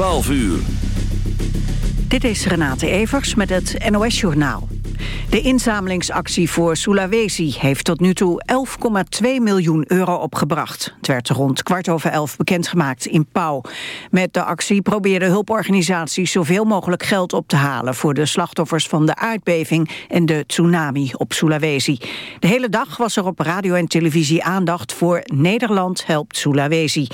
12 uur. Dit is Renate Evers met het NOS Journaal. De inzamelingsactie voor Sulawesi heeft tot nu toe 11,2 miljoen euro opgebracht. Het werd rond kwart over elf bekendgemaakt in Pauw. Met de actie probeerden hulporganisaties zoveel mogelijk geld op te halen... voor de slachtoffers van de aardbeving en de tsunami op Sulawesi. De hele dag was er op radio en televisie aandacht voor Nederland helpt Sulawesi.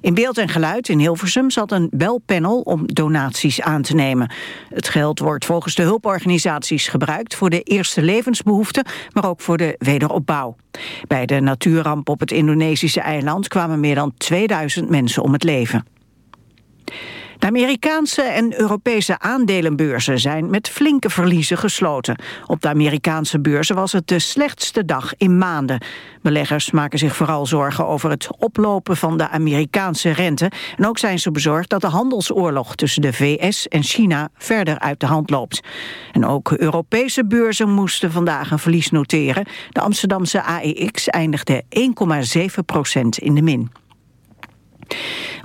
In beeld en geluid in Hilversum zat een belpanel om donaties aan te nemen. Het geld wordt volgens de hulporganisaties gebruikt voor de eerste levensbehoeften, maar ook voor de wederopbouw. Bij de natuurramp op het Indonesische eiland kwamen meer dan 2000 mensen om het leven. De Amerikaanse en Europese aandelenbeurzen zijn met flinke verliezen gesloten. Op de Amerikaanse beurzen was het de slechtste dag in maanden. Beleggers maken zich vooral zorgen over het oplopen van de Amerikaanse rente. En ook zijn ze bezorgd dat de handelsoorlog tussen de VS en China verder uit de hand loopt. En ook Europese beurzen moesten vandaag een verlies noteren. De Amsterdamse AEX eindigde 1,7 procent in de min.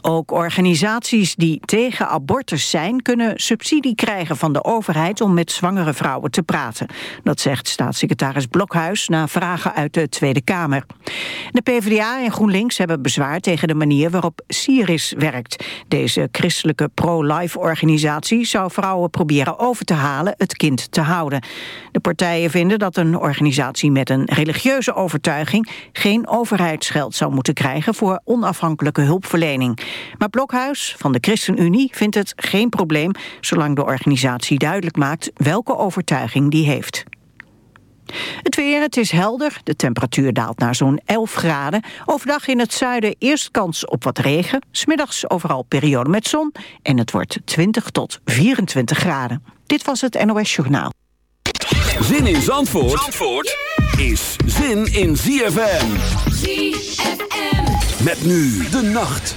Ook organisaties die tegen abortus zijn... kunnen subsidie krijgen van de overheid om met zwangere vrouwen te praten. Dat zegt staatssecretaris Blokhuis na vragen uit de Tweede Kamer. De PvdA en GroenLinks hebben bezwaar tegen de manier waarop Siris werkt. Deze christelijke pro-life organisatie zou vrouwen proberen over te halen het kind te houden. De partijen vinden dat een organisatie met een religieuze overtuiging... geen overheidsgeld zou moeten krijgen voor onafhankelijke hulpverlening. Maar Blokhuis van de ChristenUnie vindt het geen probleem... zolang de organisatie duidelijk maakt welke overtuiging die heeft. Het weer, het is helder. De temperatuur daalt naar zo'n 11 graden. Overdag in het zuiden eerst kans op wat regen. Smiddags overal periode met zon. En het wordt 20 tot 24 graden. Dit was het NOS Journaal. Zin in Zandvoort, Zandvoort is zin in ZFM. ZFM. Met nu de nacht.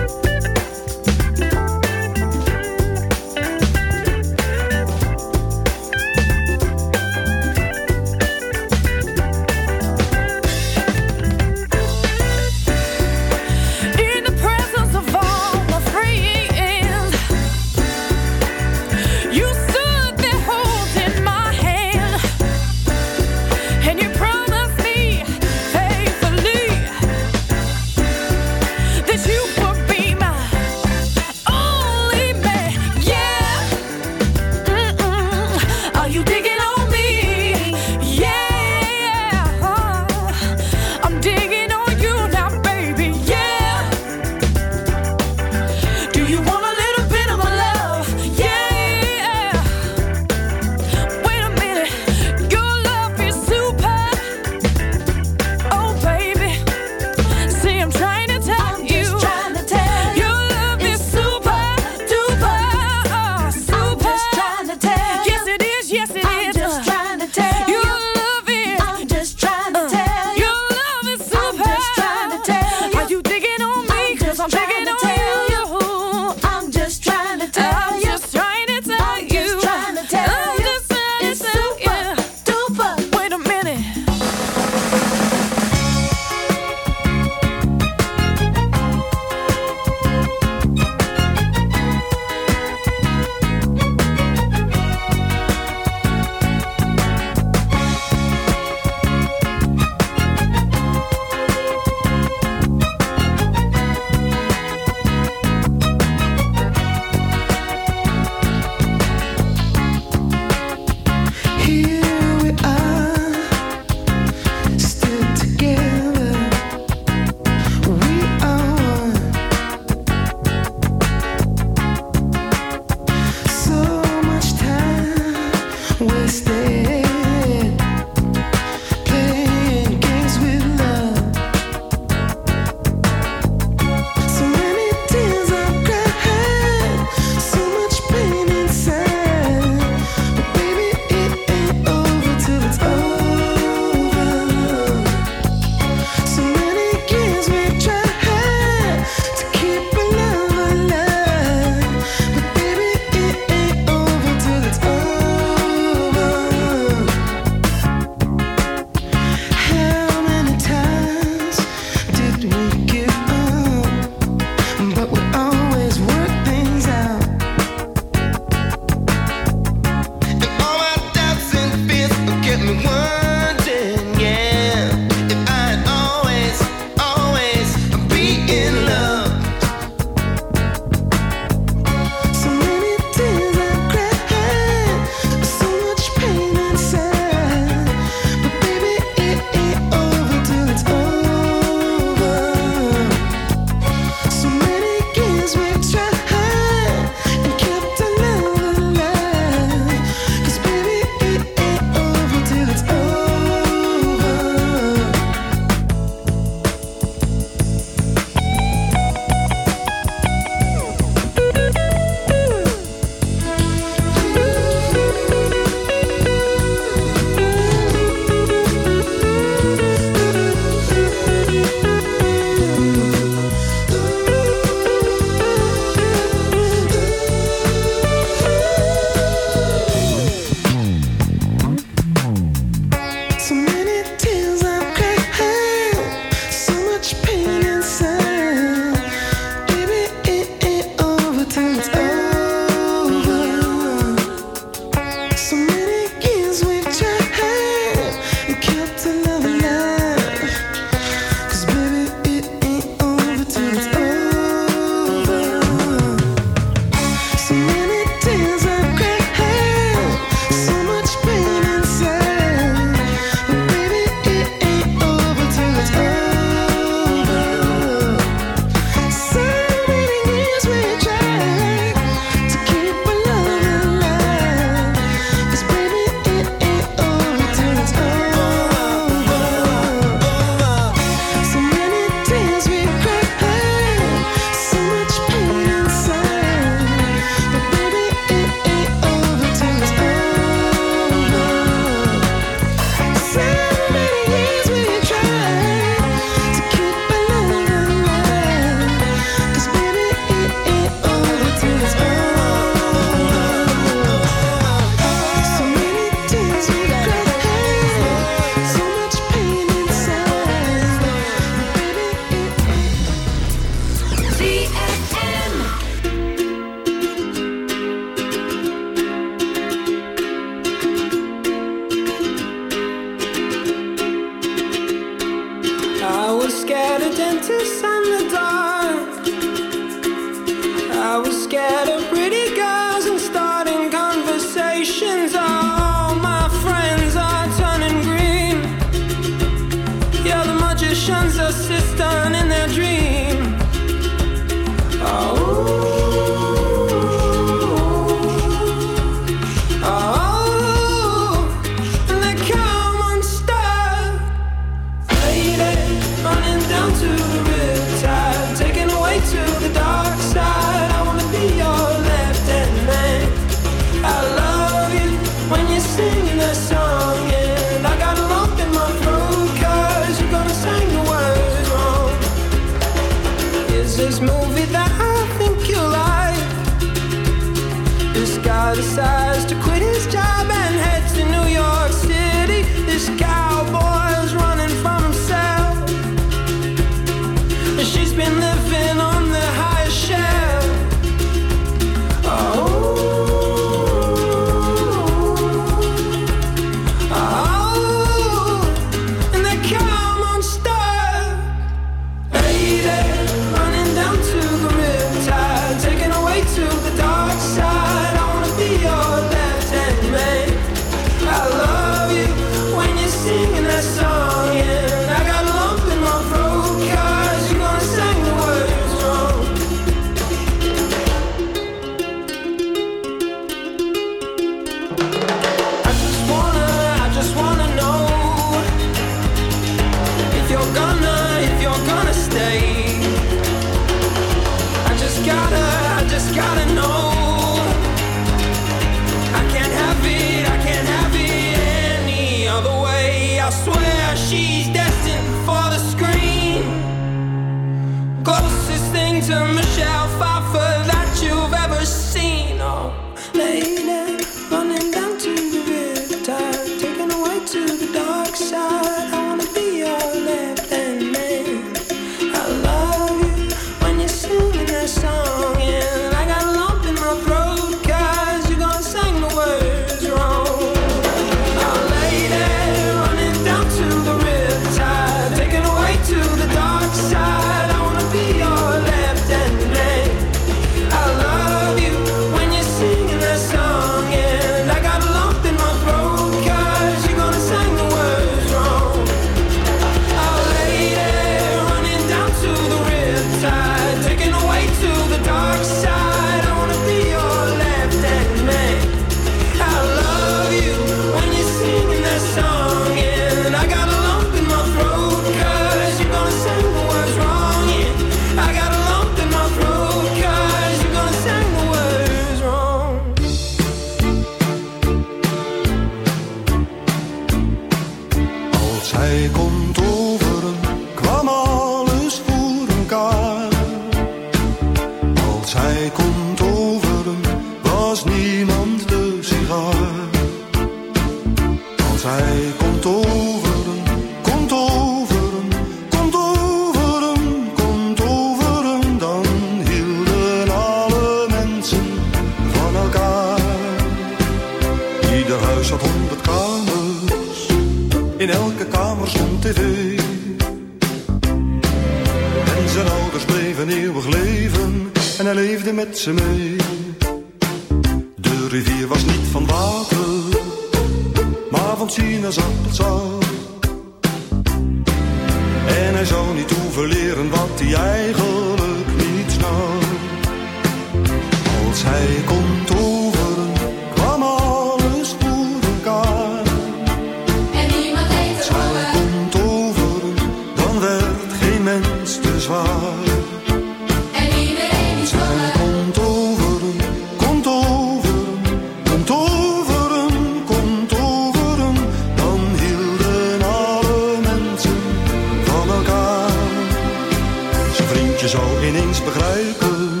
ineens begrijpen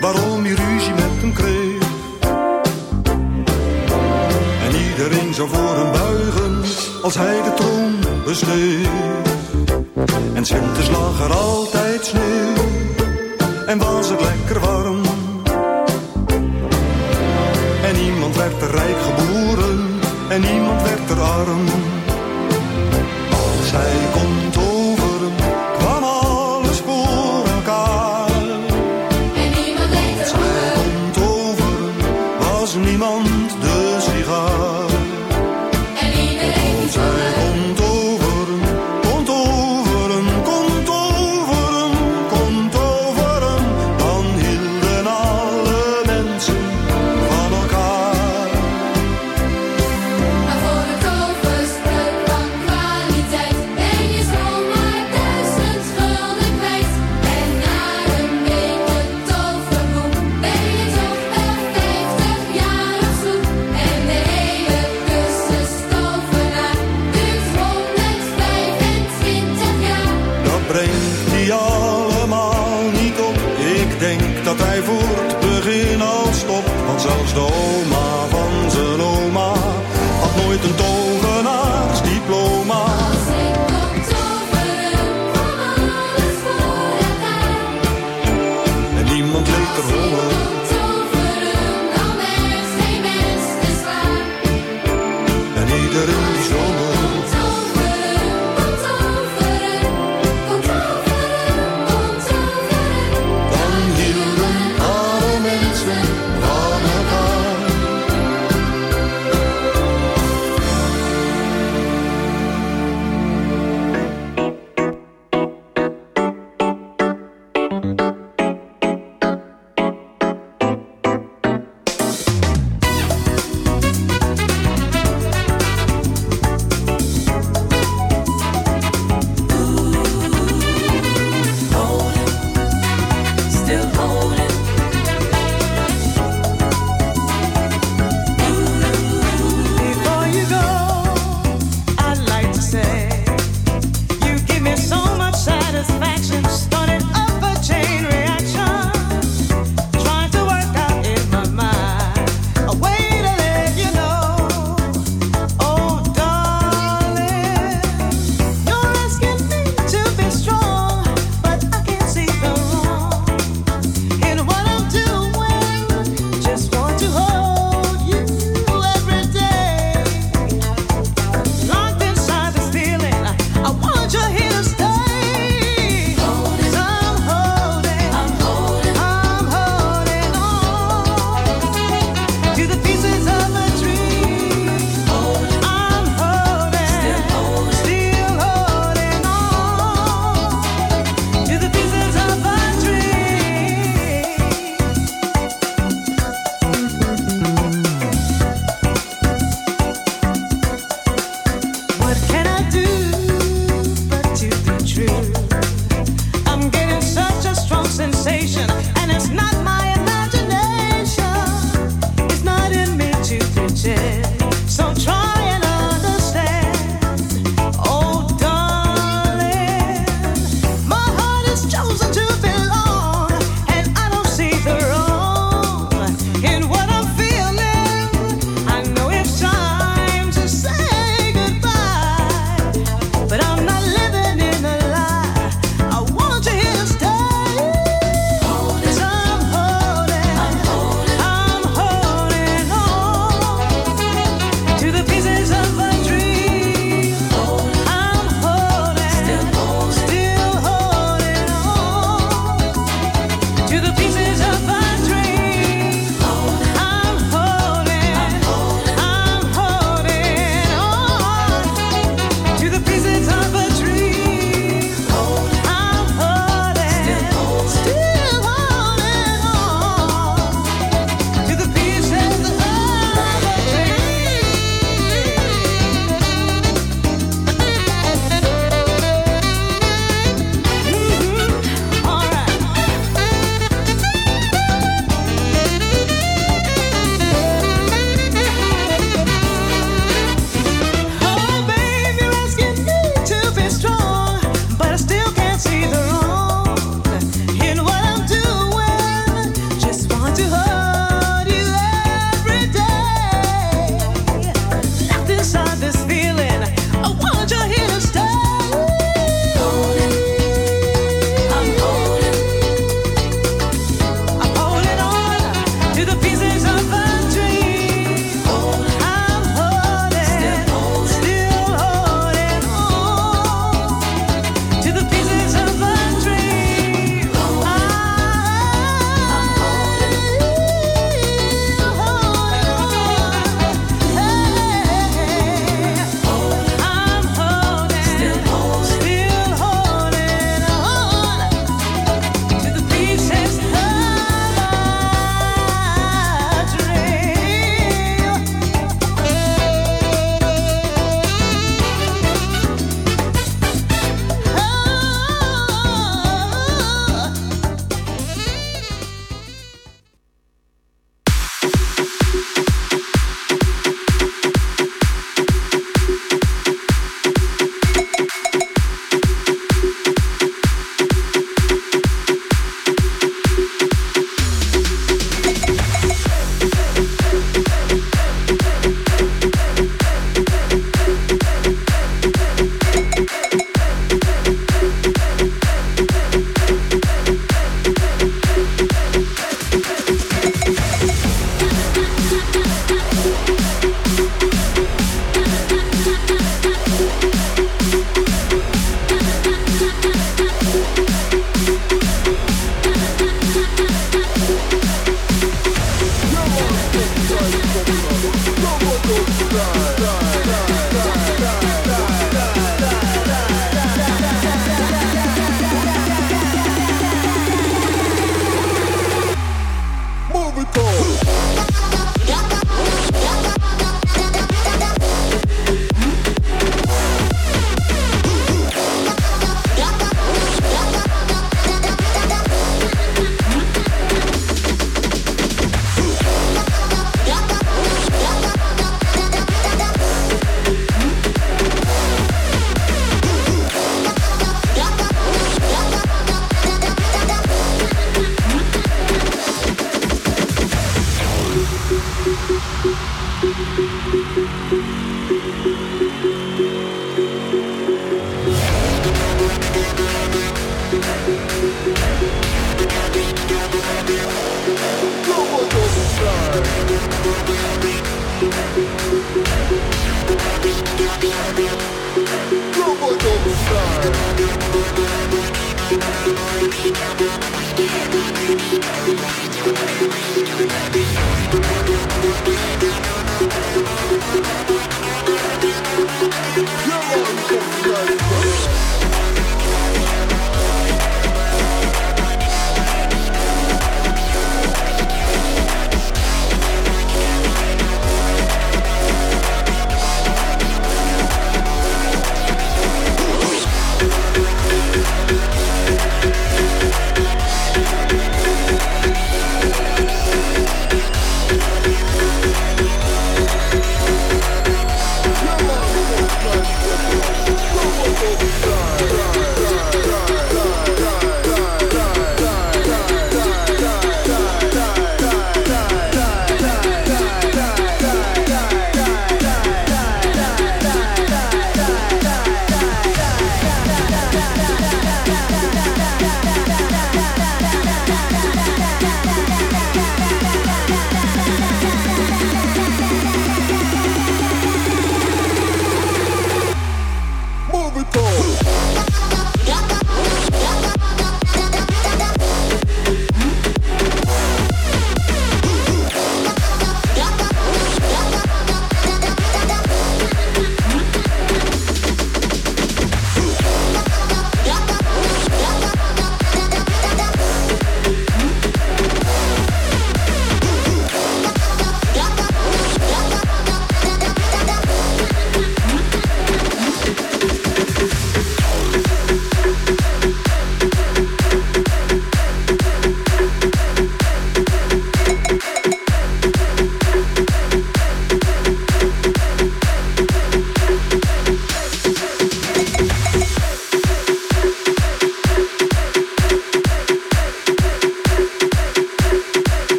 waarom je ruzie met hem kreeg. En iedereen zou voor hem buigen als hij de troon besteeg. En winters lag er altijd sneeuw en was het lekker warm. En niemand werd er rijk geboren en niemand werd er arm.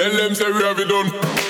Tell them say we have it done.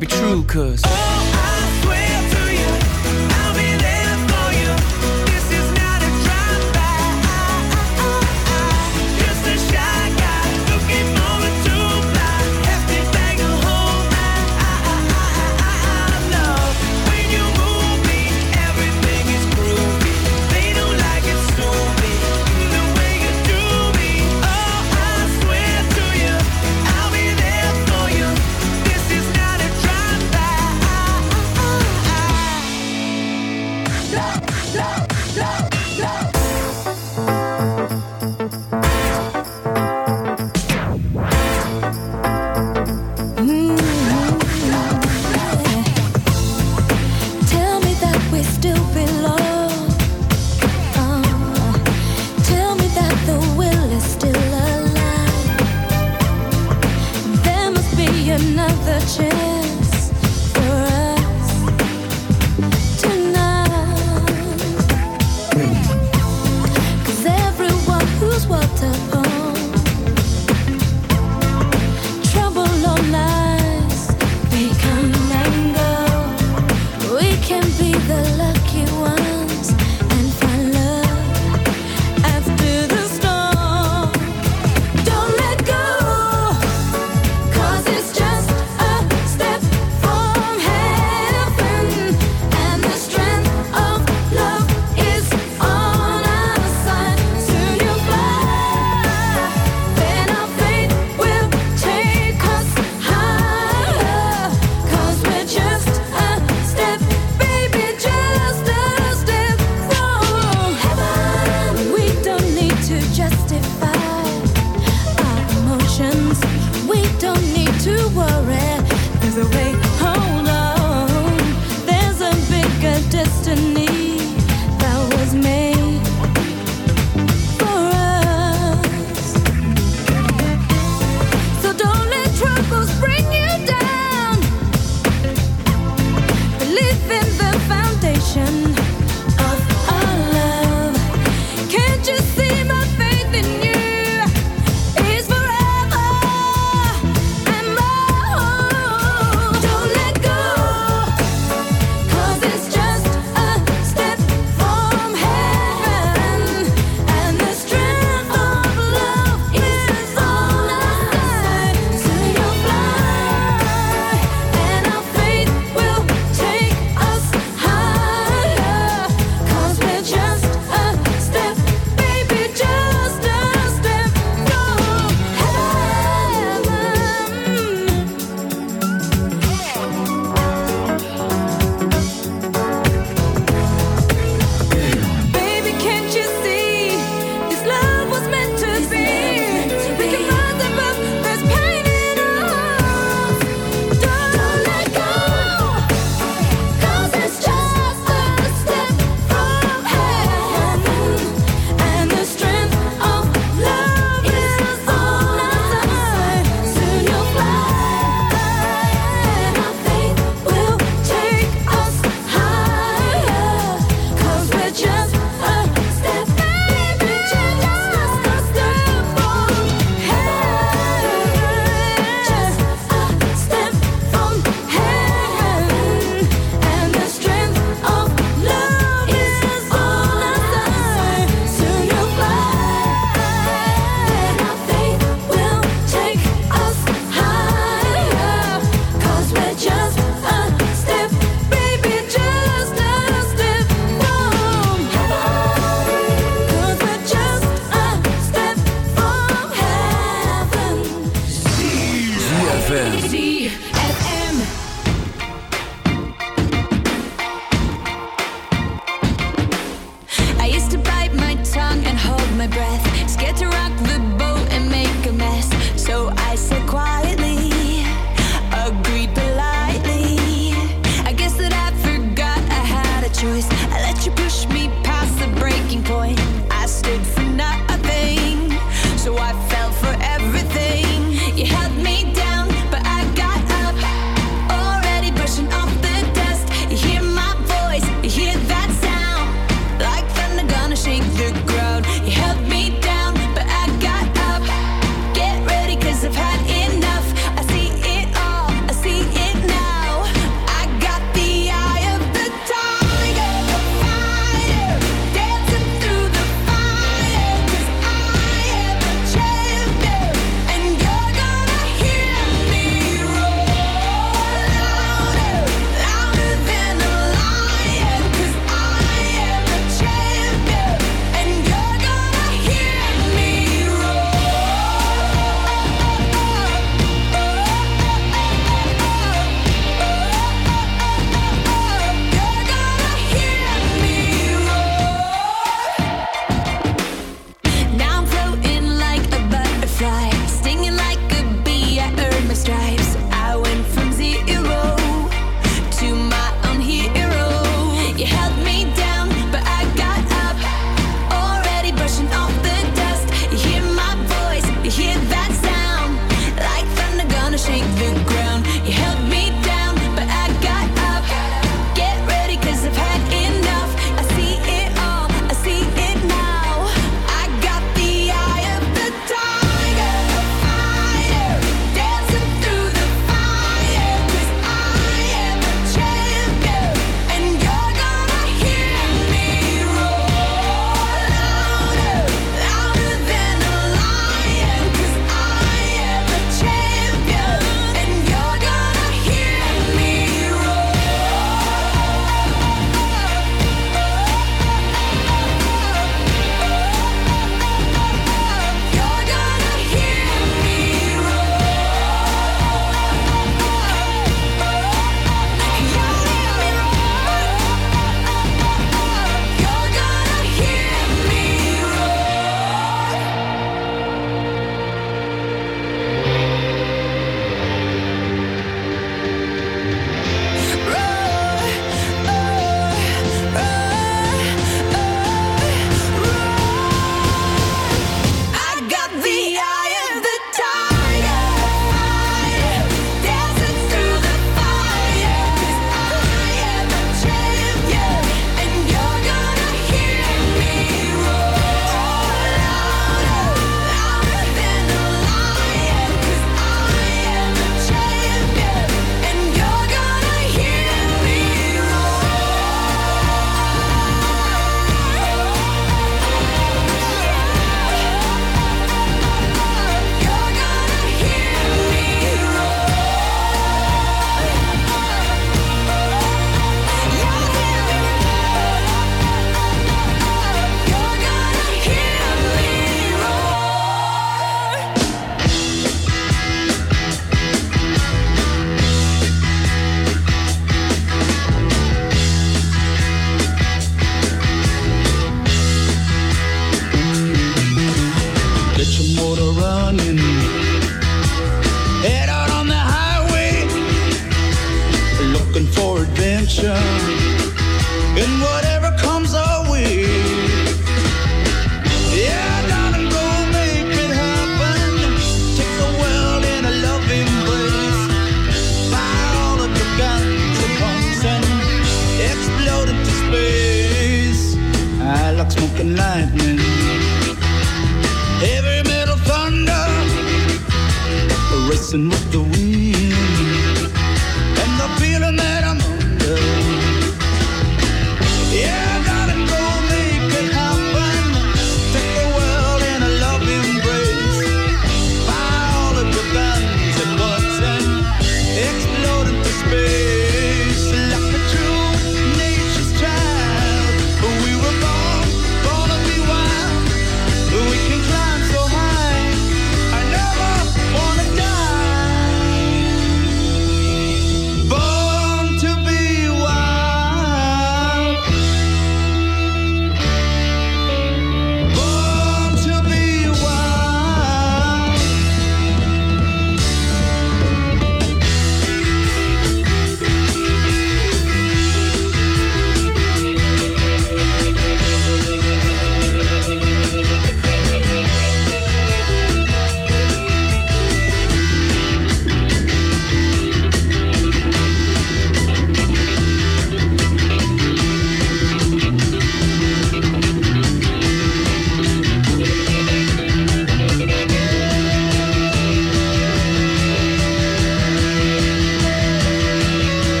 Be true, cause.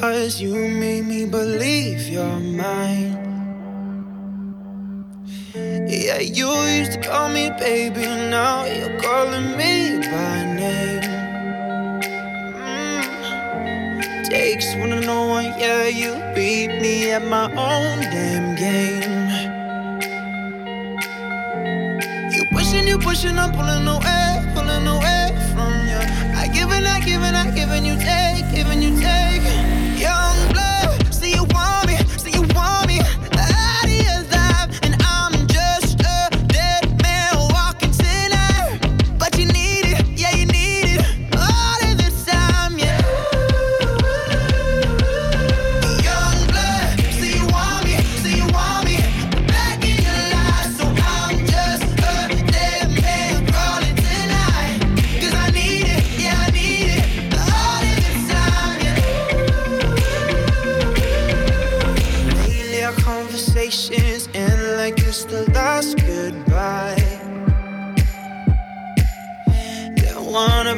Cause you made me believe you're mine. Yeah, you used to call me baby, now you're calling me by name. Mm. Takes one to know one, yeah, you beat me at my own damn game. You pushing, you pushing, I'm pulling away, pulling away from you. I give and I give and I give and you take.